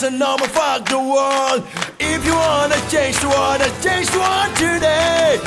It's a normal fuck the world. If you wanna change, you wanna the world today.